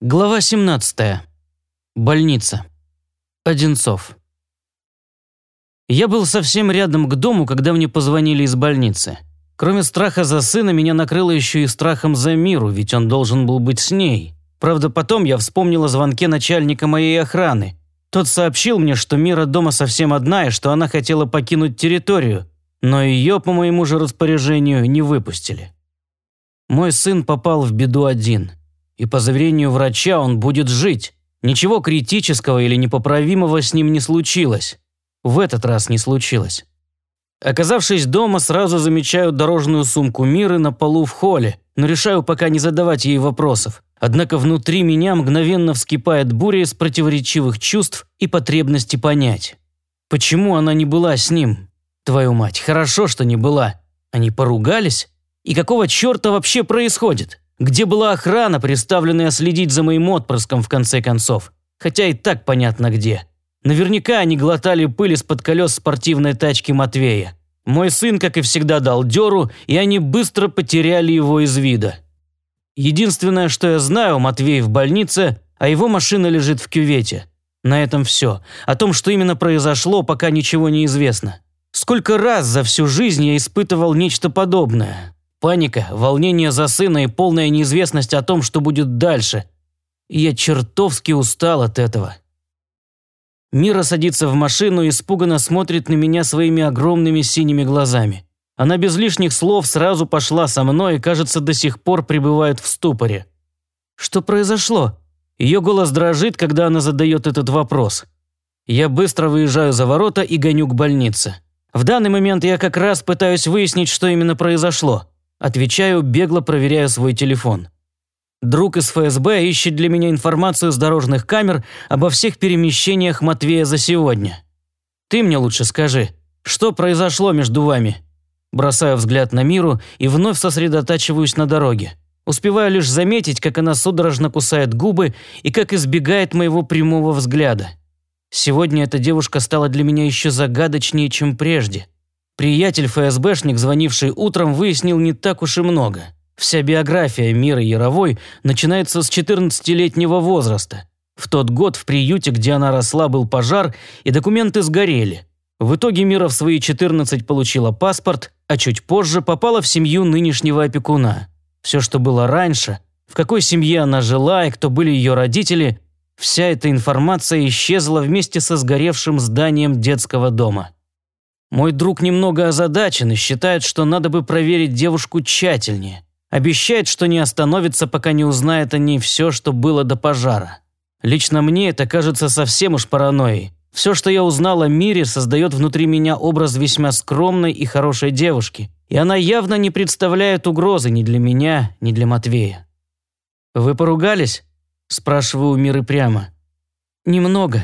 Глава 17. Больница. Одинцов. Я был совсем рядом к дому, когда мне позвонили из больницы. Кроме страха за сына, меня накрыло еще и страхом за Миру, ведь он должен был быть с ней. Правда, потом я вспомнил о звонке начальника моей охраны. Тот сообщил мне, что Мира дома совсем одна и что она хотела покинуть территорию, но ее, по моему же распоряжению, не выпустили. Мой сын попал в беду один – и по заверению врача он будет жить. Ничего критического или непоправимого с ним не случилось. В этот раз не случилось. Оказавшись дома, сразу замечаю дорожную сумку Миры на полу в холле, но решаю пока не задавать ей вопросов. Однако внутри меня мгновенно вскипает буря из противоречивых чувств и потребности понять. Почему она не была с ним? Твою мать, хорошо, что не была. Они поругались? И какого черта вообще происходит? Где была охрана, представленная следить за моим отпрыском в конце концов? Хотя и так понятно где. Наверняка они глотали пыль из-под колес спортивной тачки Матвея. Мой сын, как и всегда, дал дёру, и они быстро потеряли его из вида. Единственное, что я знаю, Матвей в больнице, а его машина лежит в кювете. На этом все. О том, что именно произошло, пока ничего не известно. Сколько раз за всю жизнь я испытывал нечто подобное. Паника, волнение за сына и полная неизвестность о том, что будет дальше. Я чертовски устал от этого. Мира садится в машину и испуганно смотрит на меня своими огромными синими глазами. Она без лишних слов сразу пошла со мной и, кажется, до сих пор пребывает в ступоре. Что произошло? Ее голос дрожит, когда она задает этот вопрос. Я быстро выезжаю за ворота и гоню к больнице. В данный момент я как раз пытаюсь выяснить, что именно произошло. Отвечаю, бегло проверяя свой телефон. Друг из ФСБ ищет для меня информацию с дорожных камер обо всех перемещениях Матвея за сегодня. Ты мне лучше скажи, что произошло между вами? Бросаю взгляд на Миру и вновь сосредотачиваюсь на дороге. Успеваю лишь заметить, как она судорожно кусает губы и как избегает моего прямого взгляда. Сегодня эта девушка стала для меня еще загадочнее, чем прежде. Приятель ФСБшник, звонивший утром, выяснил не так уж и много. Вся биография Миры Яровой начинается с 14-летнего возраста. В тот год в приюте, где она росла, был пожар, и документы сгорели. В итоге Мира в свои 14 получила паспорт, а чуть позже попала в семью нынешнего опекуна. Все, что было раньше, в какой семье она жила и кто были ее родители, вся эта информация исчезла вместе со сгоревшим зданием детского дома. Мой друг немного озадачен и считает, что надо бы проверить девушку тщательнее. Обещает, что не остановится, пока не узнает о ней все, что было до пожара. Лично мне это кажется совсем уж паранойей. Все, что я узнал о мире, создает внутри меня образ весьма скромной и хорошей девушки. И она явно не представляет угрозы ни для меня, ни для Матвея. «Вы поругались?» – спрашиваю у Миры прямо. «Немного»,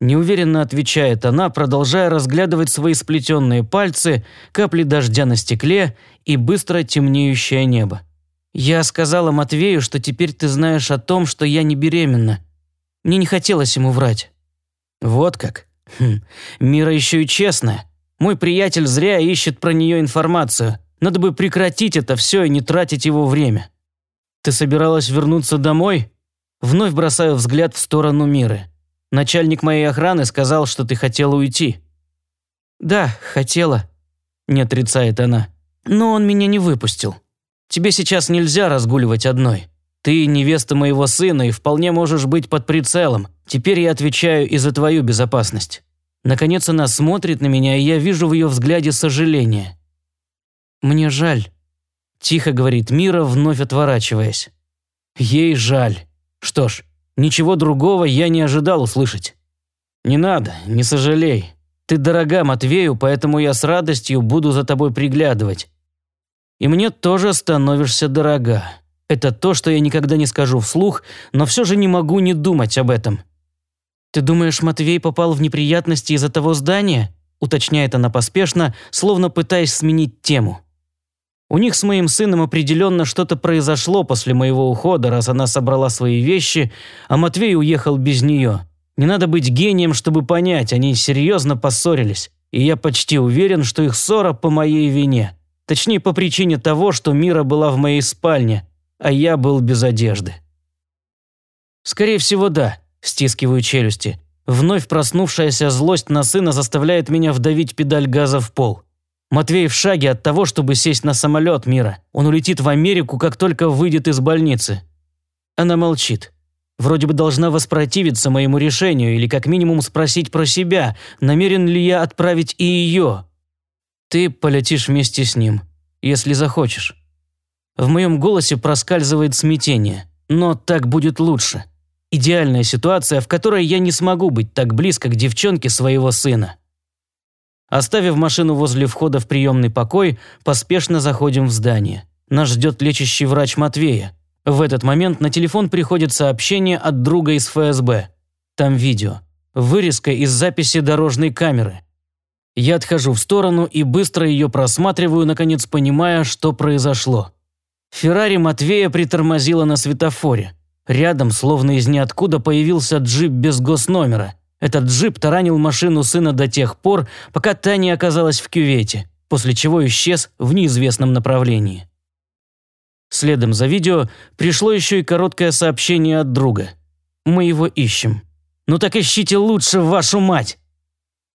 Неуверенно отвечает она, продолжая разглядывать свои сплетенные пальцы, капли дождя на стекле и быстро темнеющее небо. «Я сказала Матвею, что теперь ты знаешь о том, что я не беременна. Мне не хотелось ему врать». «Вот как? Хм. Мира еще и честная. Мой приятель зря ищет про нее информацию. Надо бы прекратить это все и не тратить его время». «Ты собиралась вернуться домой?» Вновь бросаю взгляд в сторону Миры. Начальник моей охраны сказал, что ты хотела уйти». «Да, хотела», – не отрицает она. «Но он меня не выпустил. Тебе сейчас нельзя разгуливать одной. Ты невеста моего сына и вполне можешь быть под прицелом. Теперь я отвечаю и за твою безопасность». Наконец она смотрит на меня, и я вижу в ее взгляде сожаление. «Мне жаль», – тихо говорит Мира, вновь отворачиваясь. «Ей жаль. Что ж, Ничего другого я не ожидал услышать. «Не надо, не сожалей. Ты дорога Матвею, поэтому я с радостью буду за тобой приглядывать. И мне тоже становишься дорога. Это то, что я никогда не скажу вслух, но все же не могу не думать об этом». «Ты думаешь, Матвей попал в неприятности из-за того здания?» уточняет она поспешно, словно пытаясь сменить тему. У них с моим сыном определенно что-то произошло после моего ухода, раз она собрала свои вещи, а Матвей уехал без нее. Не надо быть гением, чтобы понять, они серьезно поссорились. И я почти уверен, что их ссора по моей вине. Точнее, по причине того, что Мира была в моей спальне, а я был без одежды. Скорее всего, да. Стискиваю челюсти. Вновь проснувшаяся злость на сына заставляет меня вдавить педаль газа в пол. Матвей в шаге от того, чтобы сесть на самолет мира. Он улетит в Америку, как только выйдет из больницы. Она молчит. Вроде бы должна воспротивиться моему решению или как минимум спросить про себя, намерен ли я отправить и ее. Ты полетишь вместе с ним, если захочешь. В моем голосе проскальзывает смятение, но так будет лучше. Идеальная ситуация, в которой я не смогу быть так близко к девчонке своего сына. Оставив машину возле входа в приемный покой, поспешно заходим в здание. Нас ждет лечащий врач Матвея. В этот момент на телефон приходит сообщение от друга из ФСБ. Там видео. Вырезка из записи дорожной камеры. Я отхожу в сторону и быстро ее просматриваю, наконец понимая, что произошло. Феррари Матвея притормозила на светофоре. Рядом, словно из ниоткуда, появился джип без госномера. Этот джип таранил машину сына до тех пор, пока та не оказалась в кювете, после чего исчез в неизвестном направлении. Следом за видео пришло еще и короткое сообщение от друга. «Мы его ищем». «Ну так ищите лучше, вашу мать!»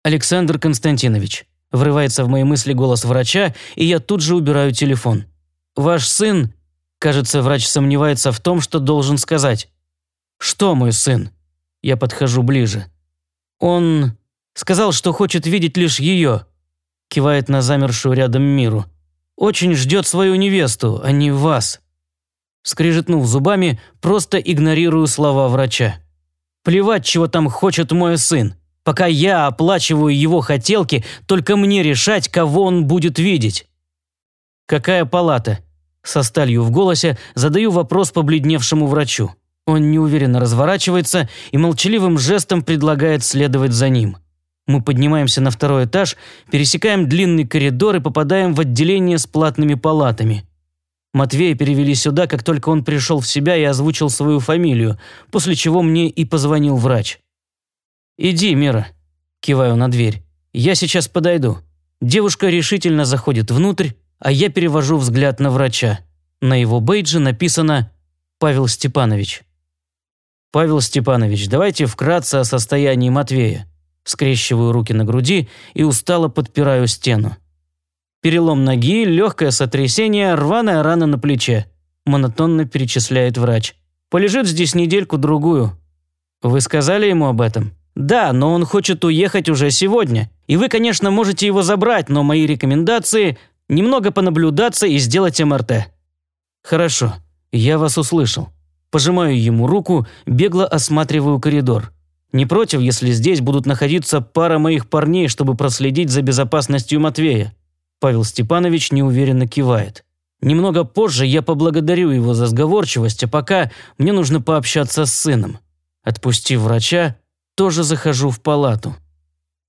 «Александр Константинович», – врывается в мои мысли голос врача, и я тут же убираю телефон. «Ваш сын Кажется, врач сомневается в том, что должен сказать. «Что, мой сын?» Я подхожу ближе. «Он сказал, что хочет видеть лишь ее», кивает на замершую рядом миру. «Очень ждет свою невесту, а не вас». Скрежетнув зубами, просто игнорирую слова врача. «Плевать, чего там хочет мой сын. Пока я оплачиваю его хотелки, только мне решать, кого он будет видеть». «Какая палата?» Со сталью в голосе задаю вопрос побледневшему врачу. Он неуверенно разворачивается и молчаливым жестом предлагает следовать за ним. Мы поднимаемся на второй этаж, пересекаем длинный коридор и попадаем в отделение с платными палатами. Матвея перевели сюда, как только он пришел в себя и озвучил свою фамилию, после чего мне и позвонил врач. «Иди, Мира», – киваю на дверь. «Я сейчас подойду». Девушка решительно заходит внутрь, а я перевожу взгляд на врача. На его бейдже написано «Павел Степанович». «Павел Степанович, давайте вкратце о состоянии Матвея». Скрещиваю руки на груди и устало подпираю стену. Перелом ноги, легкое сотрясение, рваная рана на плече. Монотонно перечисляет врач. Полежит здесь недельку-другую. Вы сказали ему об этом? Да, но он хочет уехать уже сегодня. И вы, конечно, можете его забрать, но мои рекомендации немного понаблюдаться и сделать МРТ». «Хорошо, я вас услышал». Пожимаю ему руку, бегло осматриваю коридор. Не против, если здесь будут находиться пара моих парней, чтобы проследить за безопасностью Матвея. Павел Степанович неуверенно кивает. Немного позже я поблагодарю его за сговорчивость, а пока мне нужно пообщаться с сыном. Отпустив врача, тоже захожу в палату.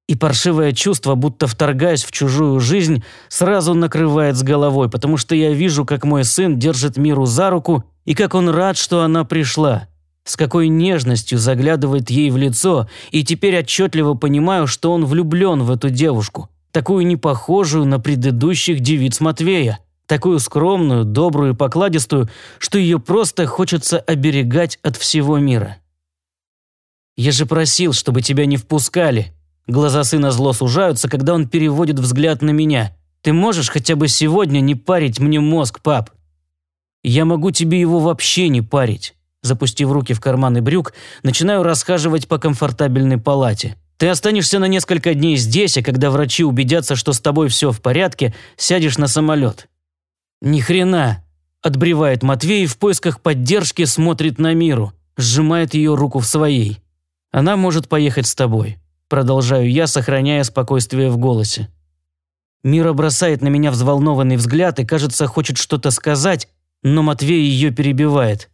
И паршивое чувство, будто вторгаясь в чужую жизнь, сразу накрывает с головой, потому что я вижу, как мой сын держит Миру за руку и как он рад, что она пришла. С какой нежностью заглядывает ей в лицо, и теперь отчетливо понимаю, что он влюблен в эту девушку, такую непохожую на предыдущих девиц Матвея, такую скромную, добрую и покладистую, что ее просто хочется оберегать от всего мира. «Я же просил, чтобы тебя не впускали», Глаза сына зло сужаются, когда он переводит взгляд на меня. «Ты можешь хотя бы сегодня не парить мне мозг, пап?» «Я могу тебе его вообще не парить». Запустив руки в карманы брюк, начинаю расхаживать по комфортабельной палате. «Ты останешься на несколько дней здесь, а когда врачи убедятся, что с тобой все в порядке, сядешь на самолет». «Ни хрена!» – отбревает Матвей и в поисках поддержки смотрит на Миру, сжимает ее руку в своей. «Она может поехать с тобой. Продолжаю я, сохраняя спокойствие в голосе. Мира бросает на меня взволнованный взгляд и, кажется, хочет что-то сказать, но Матвей ее перебивает.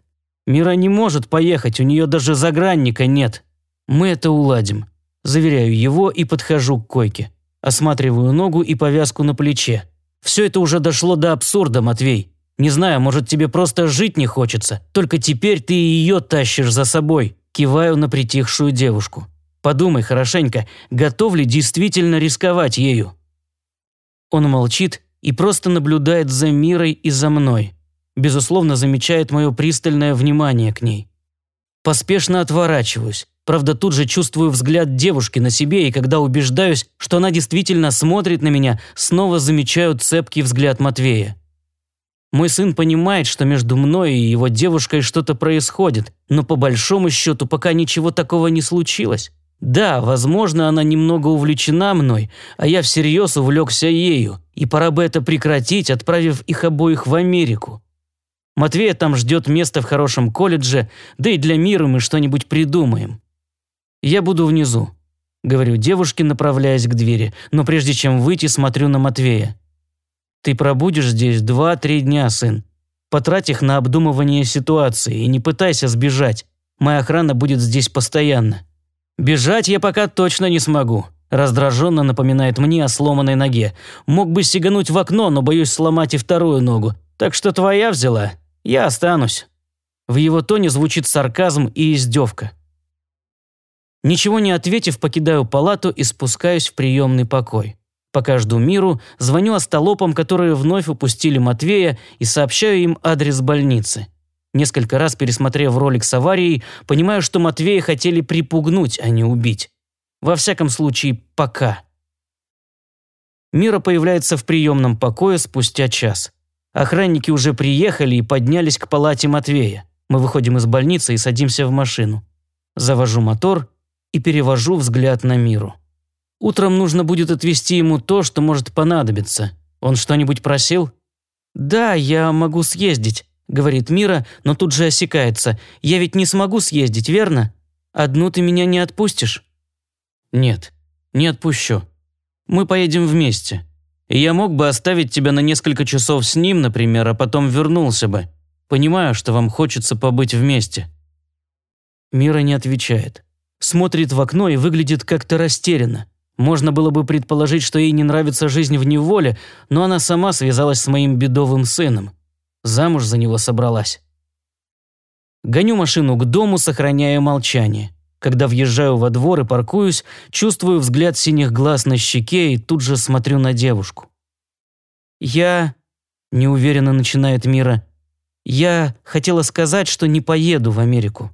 Мира не может поехать, у нее даже загранника нет. Мы это уладим. Заверяю его и подхожу к койке. Осматриваю ногу и повязку на плече. Все это уже дошло до абсурда, Матвей. Не знаю, может, тебе просто жить не хочется. Только теперь ты ее тащишь за собой. Киваю на притихшую девушку. Подумай хорошенько, готов ли действительно рисковать ею. Он молчит и просто наблюдает за мирой и за мной. Безусловно, замечает мое пристальное внимание к ней. Поспешно отворачиваюсь. Правда, тут же чувствую взгляд девушки на себе, и когда убеждаюсь, что она действительно смотрит на меня, снова замечаю цепкий взгляд Матвея. Мой сын понимает, что между мной и его девушкой что-то происходит, но по большому счету пока ничего такого не случилось. Да, возможно, она немного увлечена мной, а я всерьез увлекся ею, и пора бы это прекратить, отправив их обоих в Америку. Матвея там ждет место в хорошем колледже, да и для мира мы что-нибудь придумаем. Я буду внизу, говорю девушке, направляясь к двери, но прежде чем выйти, смотрю на Матвея. Ты пробудешь здесь два-три дня, сын. Потрать их на обдумывание ситуации и не пытайся сбежать. Моя охрана будет здесь постоянно. Бежать я пока точно не смогу. Раздраженно напоминает мне о сломанной ноге. Мог бы сигануть в окно, но боюсь сломать и вторую ногу. Так что твоя взяла. Я останусь. В его тоне звучит сарказм и издевка. Ничего не ответив, покидаю палату и спускаюсь в приемный покой. Пока жду миру, звоню остолопам, которые вновь упустили Матвея, и сообщаю им адрес больницы. Несколько раз пересмотрев ролик с аварией, понимаю, что Матвея хотели припугнуть, а не убить. Во всяком случае, пока. Мира появляется в приемном покое спустя час. Охранники уже приехали и поднялись к палате Матвея. Мы выходим из больницы и садимся в машину. Завожу мотор и перевожу взгляд на Миру. Утром нужно будет отвезти ему то, что может понадобиться. Он что-нибудь просил? «Да, я могу съездить», – говорит Мира, но тут же осекается. «Я ведь не смогу съездить, верно? Одну ты меня не отпустишь?» «Нет, не отпущу. Мы поедем вместе. И я мог бы оставить тебя на несколько часов с ним, например, а потом вернулся бы. Понимаю, что вам хочется побыть вместе». Мира не отвечает. Смотрит в окно и выглядит как-то растерянно. Можно было бы предположить, что ей не нравится жизнь в неволе, но она сама связалась с моим бедовым сыном. Замуж за него собралась. Гоню машину к дому, сохраняя молчание. Когда въезжаю во двор и паркуюсь, чувствую взгляд синих глаз на щеке и тут же смотрю на девушку. «Я...» – неуверенно начинает Мира. «Я хотела сказать, что не поеду в Америку».